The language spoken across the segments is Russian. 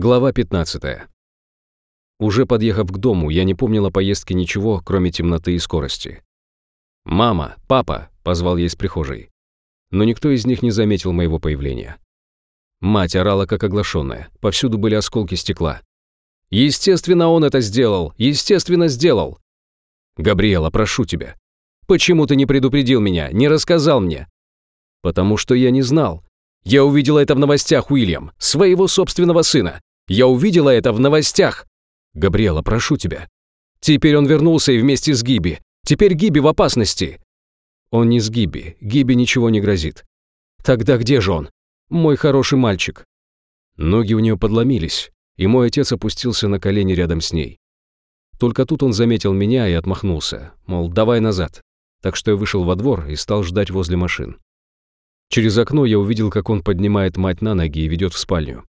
Глава 15. Уже подъехав к дому, я не помнил о поездке ничего, кроме темноты и скорости. «Мама! Папа!» — позвал я из прихожей. Но никто из них не заметил моего появления. Мать орала, как оглашенная. Повсюду были осколки стекла. «Естественно, он это сделал! Естественно, сделал!» «Габриэла, прошу тебя. Почему ты не предупредил меня, не рассказал мне?» «Потому что я не знал. Я увидела это в новостях, Уильям, своего собственного сына. Я увидела это в новостях. Габриэла, прошу тебя. Теперь он вернулся и вместе с Гиби. Теперь Гиби в опасности. Он не с Гиби. Гиби ничего не грозит. Тогда где же он? Мой хороший мальчик. Ноги у нее подломились, и мой отец опустился на колени рядом с ней. Только тут он заметил меня и отмахнулся, мол, давай назад. Так что я вышел во двор и стал ждать возле машин. Через окно я увидел, как он поднимает мать на ноги и ведет в спальню.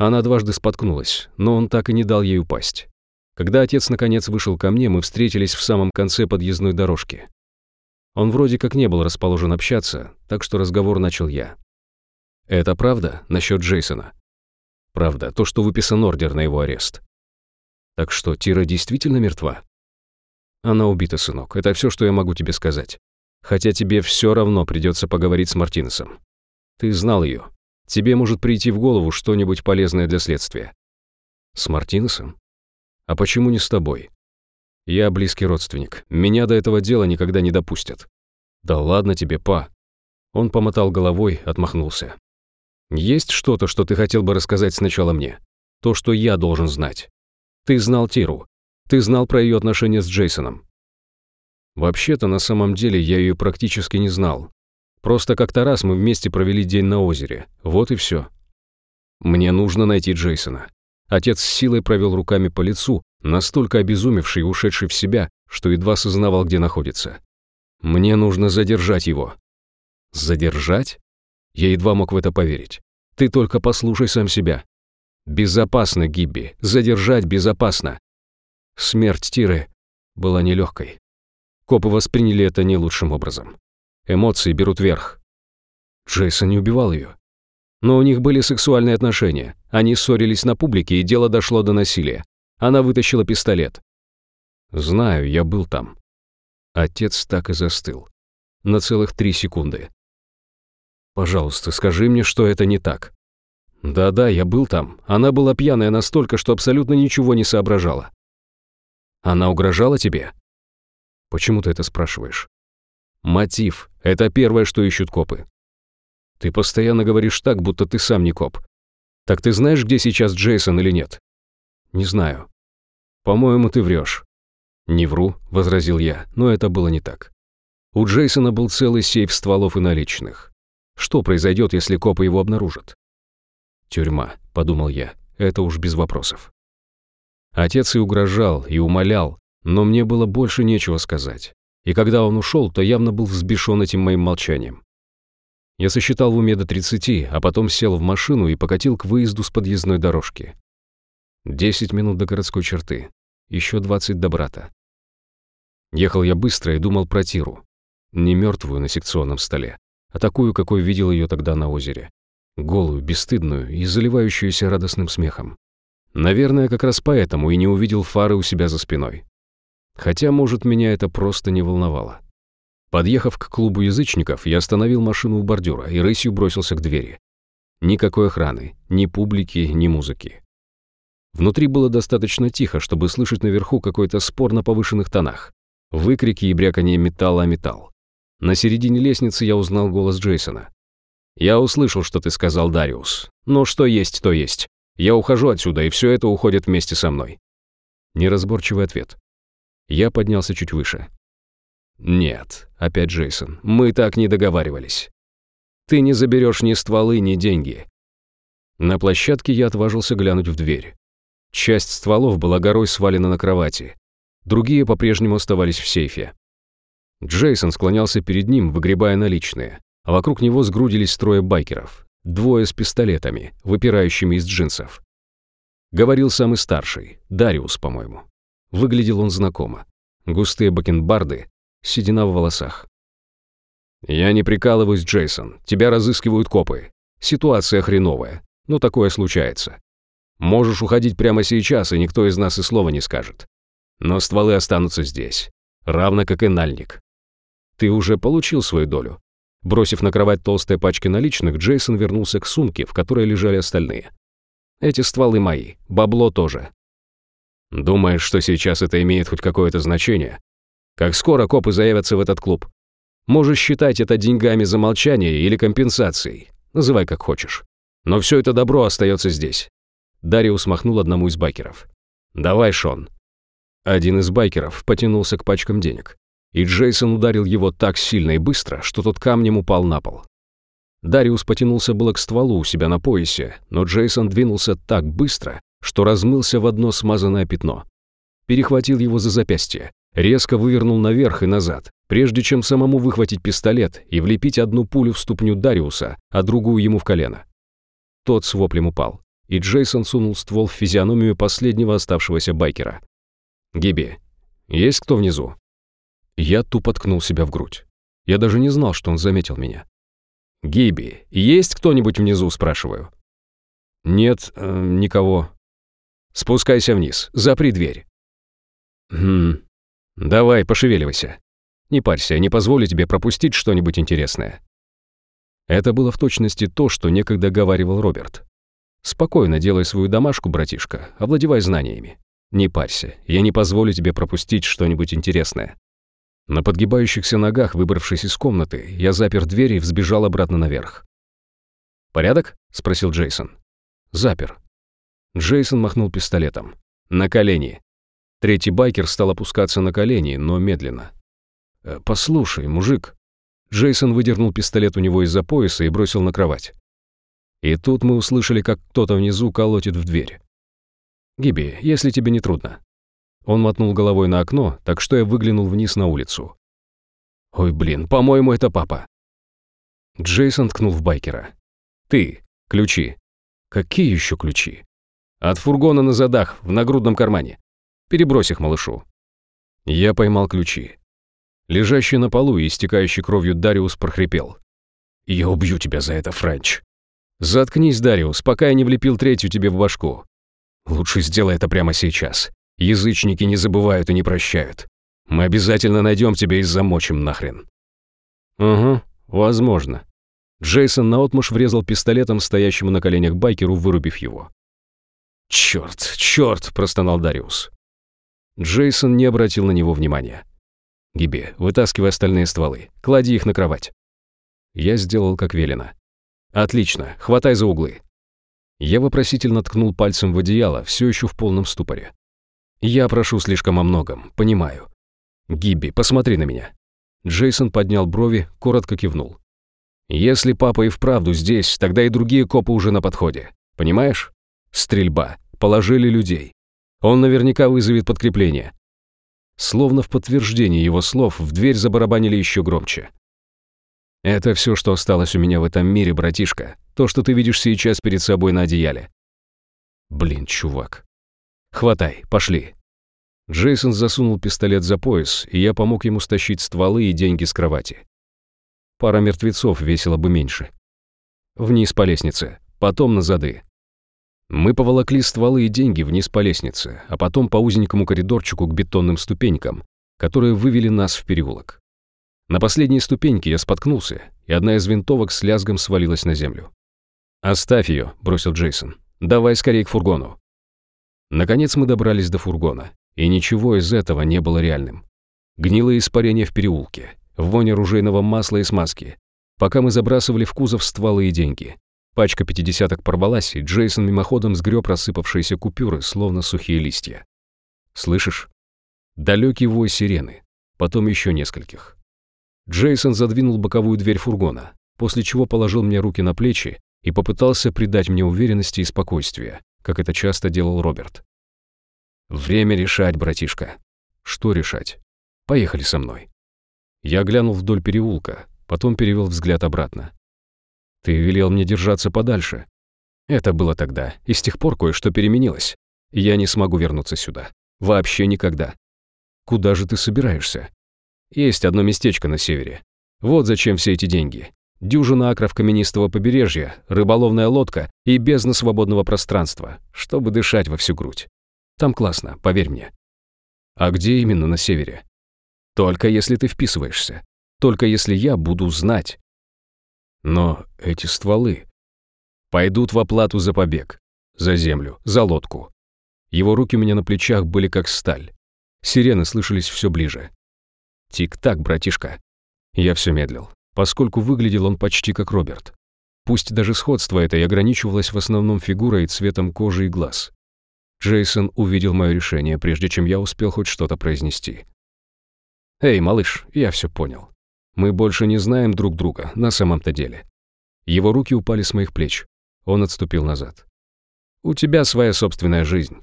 Она дважды споткнулась, но он так и не дал ей упасть. Когда отец наконец вышел ко мне, мы встретились в самом конце подъездной дорожки. Он вроде как не был расположен общаться, так что разговор начал я. «Это правда насчет Джейсона?» «Правда, то, что выписан ордер на его арест». «Так что, Тира действительно мертва?» «Она убита, сынок. Это все, что я могу тебе сказать. Хотя тебе все равно придется поговорить с Мартинесом. Ты знал ее. Тебе может прийти в голову что-нибудь полезное для следствия. С Мартинесом? А почему не с тобой? Я близкий родственник. Меня до этого дела никогда не допустят. Да ладно тебе, па. Он помотал головой, отмахнулся. Есть что-то, что ты хотел бы рассказать сначала мне? То, что я должен знать. Ты знал Тиру. Ты знал про ее отношения с Джейсоном. Вообще-то, на самом деле, я ее практически не знал. Просто как-то раз мы вместе провели день на озере. Вот и все. Мне нужно найти Джейсона. Отец с силой провел руками по лицу, настолько обезумевший и ушедший в себя, что едва сознавал, где находится. Мне нужно задержать его. Задержать? Я едва мог в это поверить. Ты только послушай сам себя. Безопасно, Гибби. Задержать безопасно. Смерть Тиры была нелегкой. Копы восприняли это не лучшим образом. Эмоции берут верх. Джейсон не убивал ее. Но у них были сексуальные отношения. Они ссорились на публике, и дело дошло до насилия. Она вытащила пистолет. Знаю, я был там. Отец так и застыл. На целых три секунды. Пожалуйста, скажи мне, что это не так. Да-да, я был там. Она была пьяная настолько, что абсолютно ничего не соображала. Она угрожала тебе? Почему ты это спрашиваешь? Мотив — это первое, что ищут копы. Ты постоянно говоришь так, будто ты сам не коп. Так ты знаешь, где сейчас Джейсон или нет? Не знаю. По-моему, ты врешь. Не вру, возразил я, но это было не так. У Джейсона был целый сейф стволов и наличных. Что произойдет, если копы его обнаружат? Тюрьма, подумал я, это уж без вопросов. Отец и угрожал, и умолял, но мне было больше нечего сказать. И когда он ушел, то явно был взбешен этим моим молчанием. Я сосчитал в уме до 30, а потом сел в машину и покатил к выезду с подъездной дорожки. Десять минут до городской черты. Еще двадцать до брата. Ехал я быстро и думал про Тиру. Не мертвую на секционном столе, а такую, какой видел ее тогда на озере. Голую, бесстыдную и заливающуюся радостным смехом. Наверное, как раз поэтому и не увидел фары у себя за спиной. Хотя, может, меня это просто не волновало. Подъехав к клубу язычников, я остановил машину у бордюра и рысью бросился к двери. Никакой охраны, ни публики, ни музыки. Внутри было достаточно тихо, чтобы слышать наверху какой-то спор на повышенных тонах. Выкрики и бряканье металла о металл. На середине лестницы я узнал голос Джейсона. «Я услышал, что ты сказал, Дариус. Но что есть, то есть. Я ухожу отсюда, и все это уходит вместе со мной». Неразборчивый ответ. Я поднялся чуть выше. «Нет», — опять Джейсон, — «мы так не договаривались. Ты не заберешь ни стволы, ни деньги». На площадке я отважился глянуть в дверь. Часть стволов была горой свалена на кровати. Другие по-прежнему оставались в сейфе. Джейсон склонялся перед ним, выгребая наличные, а вокруг него сгрудились трое байкеров, двое с пистолетами, выпирающими из джинсов. Говорил самый старший, Дариус, по-моему. Выглядел он знакомо. Густые бакенбарды, седина в волосах. «Я не прикалываюсь, Джейсон. Тебя разыскивают копы. Ситуация хреновая, но такое случается. Можешь уходить прямо сейчас, и никто из нас и слова не скажет. Но стволы останутся здесь, равно как и нальник. Ты уже получил свою долю. Бросив на кровать толстые пачки наличных, Джейсон вернулся к сумке, в которой лежали остальные. Эти стволы мои, бабло тоже. Думаешь, что сейчас это имеет хоть какое-то значение? Как скоро копы заявятся в этот клуб? Можешь считать это деньгами за молчание или компенсацией. Называй как хочешь. Но все это добро остается здесь. Дариус махнул одному из байкеров. «Давай, Шон». Один из байкеров потянулся к пачкам денег, и Джейсон ударил его так сильно и быстро, что тот камнем упал на пол. Дариус потянулся было к стволу у себя на поясе, но Джейсон двинулся так быстро, что размылся в одно смазанное пятно. Перехватил его за запястье, резко вывернул наверх и назад, прежде чем самому выхватить пистолет и влепить одну пулю в ступню Дариуса, а другую ему в колено. Тот с воплем упал и Джейсон сунул ствол в физиономию последнего оставшегося байкера. «Гиби, есть кто внизу?» Я тупо ткнул себя в грудь. Я даже не знал, что он заметил меня. «Гиби, есть кто-нибудь внизу?» – спрашиваю. «Нет, э, никого». «Спускайся вниз, запри дверь». «Хм, давай, пошевеливайся. Не парься, не позволю тебе пропустить что-нибудь интересное». Это было в точности то, что некогда говаривал Роберт. Спокойно делай свою домашку, братишка, овладевай знаниями. Не парься, я не позволю тебе пропустить что-нибудь интересное. На подгибающихся ногах, выбравшись из комнаты, я запер дверь и взбежал обратно наверх. «Порядок?» — спросил Джейсон. «Запер». Джейсон махнул пистолетом. «На колени». Третий байкер стал опускаться на колени, но медленно. «Э, «Послушай, мужик». Джейсон выдернул пистолет у него из-за пояса и бросил на кровать. И тут мы услышали, как кто-то внизу колотит в дверь. «Гиби, если тебе не трудно». Он мотнул головой на окно, так что я выглянул вниз на улицу. «Ой, блин, по-моему, это папа». Джейсон ткнул в байкера. «Ты, ключи». «Какие еще ключи?» «От фургона на задах, в нагрудном кармане. Перебрось их малышу». Я поймал ключи. Лежащий на полу и истекающий кровью Дариус прохрипел. «Я убью тебя за это, Френч». «Заткнись, Дариус, пока я не влепил третью тебе в башку. Лучше сделай это прямо сейчас. Язычники не забывают и не прощают. Мы обязательно найдем тебя и замочим нахрен». «Угу, возможно». Джейсон наотмашь врезал пистолетом стоящему на коленях байкеру, вырубив его. «Черт, черт!» – простонал Дариус. Джейсон не обратил на него внимания. «Гибе, вытаскивай остальные стволы, клади их на кровать». Я сделал, как велено. «Отлично, хватай за углы». Я вопросительно ткнул пальцем в одеяло, все еще в полном ступоре. «Я прошу слишком о многом, понимаю. Гибби, посмотри на меня». Джейсон поднял брови, коротко кивнул. «Если папа и вправду здесь, тогда и другие копы уже на подходе. Понимаешь? Стрельба. Положили людей. Он наверняка вызовет подкрепление». Словно в подтверждение его слов в дверь забарабанили еще громче. Это все, что осталось у меня в этом мире, братишка. То, что ты видишь сейчас перед собой на одеяле. Блин, чувак. Хватай, пошли. Джейсон засунул пистолет за пояс, и я помог ему стащить стволы и деньги с кровати. Пара мертвецов весила бы меньше. Вниз по лестнице, потом на зады. Мы поволокли стволы и деньги вниз по лестнице, а потом по узенькому коридорчику к бетонным ступенькам, которые вывели нас в переулок. На последней ступеньке я споткнулся, и одна из винтовок с лязгом свалилась на землю. «Оставь ее», — бросил Джейсон. «Давай скорее к фургону». Наконец мы добрались до фургона, и ничего из этого не было реальным. Гнилое испарение в переулке, вонь оружейного масла и смазки. Пока мы забрасывали в кузов стволы и деньги. Пачка пятидесяток порвалась, и Джейсон мимоходом сгреб рассыпавшиеся купюры, словно сухие листья. «Слышишь?» Далекий вой сирены, потом еще нескольких. Джейсон задвинул боковую дверь фургона, после чего положил мне руки на плечи и попытался придать мне уверенности и спокойствия, как это часто делал Роберт. «Время решать, братишка». «Что решать?» «Поехали со мной». Я глянул вдоль переулка, потом перевел взгляд обратно. «Ты велел мне держаться подальше». Это было тогда, и с тех пор кое-что переменилось. Я не смогу вернуться сюда. Вообще никогда. Куда же ты собираешься? Есть одно местечко на севере. Вот зачем все эти деньги. дюжина акров каменистого побережья, рыболовная лодка и бездна свободного пространства, чтобы дышать во всю грудь. Там классно, поверь мне. А где именно на севере? Только если ты вписываешься. Только если я буду знать. Но эти стволы пойдут в оплату за побег, за землю, за лодку. Его руки у меня на плечах были как сталь. Сирены слышались все ближе. Тик-так, братишка. Я все медлил, поскольку выглядел он почти как Роберт. Пусть даже сходство это и ограничивалось в основном фигурой и цветом кожи и глаз. Джейсон увидел мое решение, прежде чем я успел хоть что-то произнести. «Эй, малыш, я все понял. Мы больше не знаем друг друга, на самом-то деле». Его руки упали с моих плеч. Он отступил назад. «У тебя своя собственная жизнь.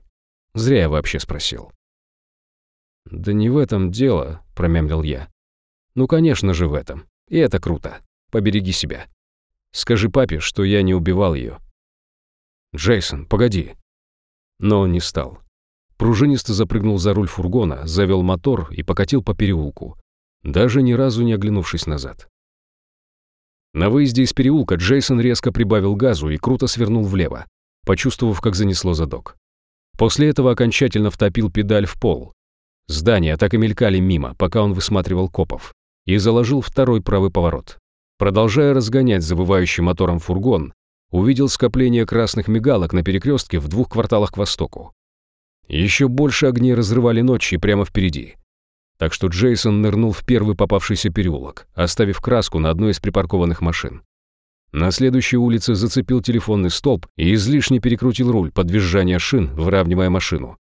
Зря я вообще спросил». «Да не в этом дело», — промямлил я. «Ну, конечно же, в этом. И это круто. Побереги себя. Скажи папе, что я не убивал ее». «Джейсон, погоди». Но он не стал. Пружинисто запрыгнул за руль фургона, завел мотор и покатил по переулку, даже ни разу не оглянувшись назад. На выезде из переулка Джейсон резко прибавил газу и круто свернул влево, почувствовав, как занесло задок. После этого окончательно втопил педаль в пол, Здания так и мелькали мимо, пока он высматривал копов, и заложил второй правый поворот. Продолжая разгонять завывающий мотором фургон, увидел скопление красных мигалок на перекрестке в двух кварталах к востоку. Еще больше огней разрывали ночь и прямо впереди. Так что Джейсон нырнул в первый попавшийся переулок, оставив краску на одной из припаркованных машин. На следующей улице зацепил телефонный столб и излишне перекрутил руль под визжание шин, выравнивая машину.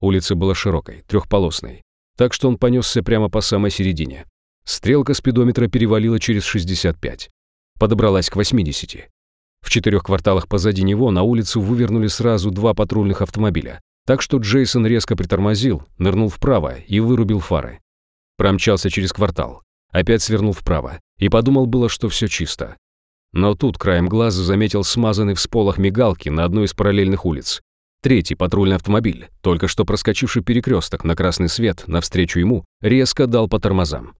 Улица была широкой, трехполосной, так что он понесся прямо по самой середине. Стрелка спидометра перевалила через 65. Подобралась к 80. В четырех кварталах позади него на улицу вывернули сразу два патрульных автомобиля, так что Джейсон резко притормозил, нырнул вправо и вырубил фары. Промчался через квартал, опять свернул вправо и подумал было, что все чисто. Но тут краем глаза заметил смазанный в сполох мигалки на одной из параллельных улиц Третий патрульный автомобиль, только что проскочивший перекресток на красный свет навстречу ему, резко дал по тормозам.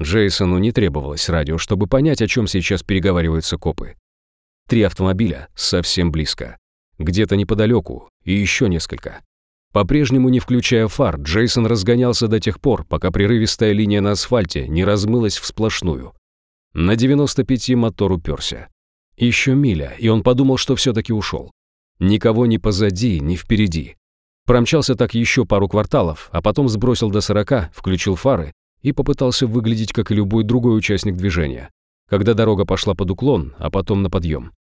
Джейсону не требовалось радио, чтобы понять, о чем сейчас переговариваются копы. Три автомобиля совсем близко. Где-то неподалеку и еще несколько. По-прежнему не включая фар, Джейсон разгонялся до тех пор, пока прерывистая линия на асфальте не размылась в сплошную. На 95 мотор уперся. Еще миля, и он подумал, что все-таки ушел. Никого ни позади, ни впереди. Промчался так еще пару кварталов, а потом сбросил до сорока, включил фары и попытался выглядеть, как и любой другой участник движения, когда дорога пошла под уклон, а потом на подъем.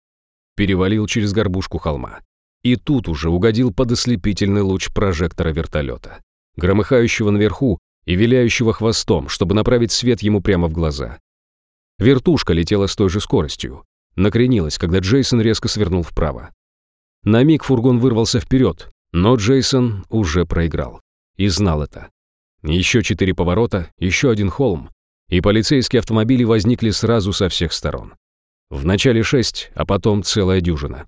Перевалил через горбушку холма. И тут уже угодил под ослепительный луч прожектора вертолета, громыхающего наверху и виляющего хвостом, чтобы направить свет ему прямо в глаза. Вертушка летела с той же скоростью, накренилась, когда Джейсон резко свернул вправо. На миг фургон вырвался вперед, но Джейсон уже проиграл. И знал это. Еще четыре поворота, еще один холм, и полицейские автомобили возникли сразу со всех сторон. Вначале шесть, а потом целая дюжина.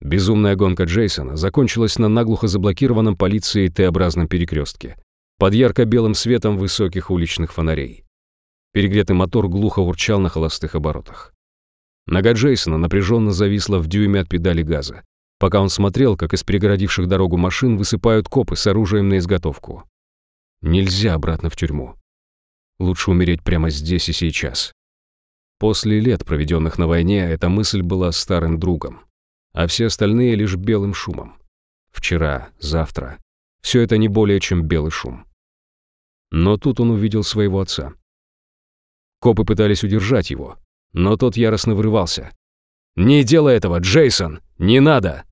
Безумная гонка Джейсона закончилась на наглухо заблокированном полицией Т-образном перекрестке, под ярко-белым светом высоких уличных фонарей. Перегретый мотор глухо урчал на холостых оборотах. Нога Джейсона напряженно зависла в дюйме от педали газа, пока он смотрел, как из перегородивших дорогу машин высыпают копы с оружием на изготовку. Нельзя обратно в тюрьму. Лучше умереть прямо здесь и сейчас. После лет, проведенных на войне, эта мысль была старым другом, а все остальные лишь белым шумом. Вчера, завтра. Все это не более чем белый шум. Но тут он увидел своего отца. Копы пытались удержать его, но тот яростно вырывался. «Не делай этого, Джейсон! Не надо!»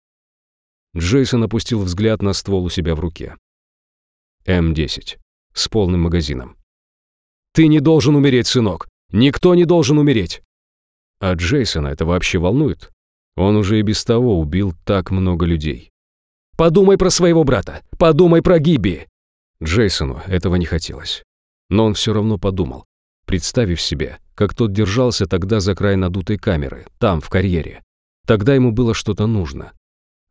Джейсон опустил взгляд на ствол у себя в руке. М-10. С полным магазином. «Ты не должен умереть, сынок! Никто не должен умереть!» А Джейсона это вообще волнует? Он уже и без того убил так много людей. «Подумай про своего брата! Подумай про Гиби!» Джейсону этого не хотелось. Но он все равно подумал, представив себе, как тот держался тогда за край надутой камеры, там, в карьере. Тогда ему было что-то нужно.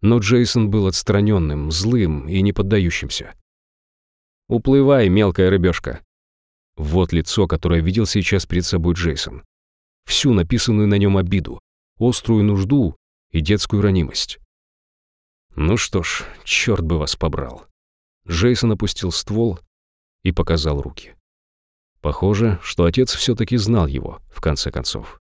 Но Джейсон был отстраненным, злым и не поддающимся. «Уплывай, мелкая рыбешка». Вот лицо, которое видел сейчас перед собой Джейсон. всю написанную на нем обиду, острую нужду и детскую ранимость. Ну что ж, черт бы вас побрал. Джейсон опустил ствол и показал руки. Похоже, что отец все-таки знал его, в конце концов.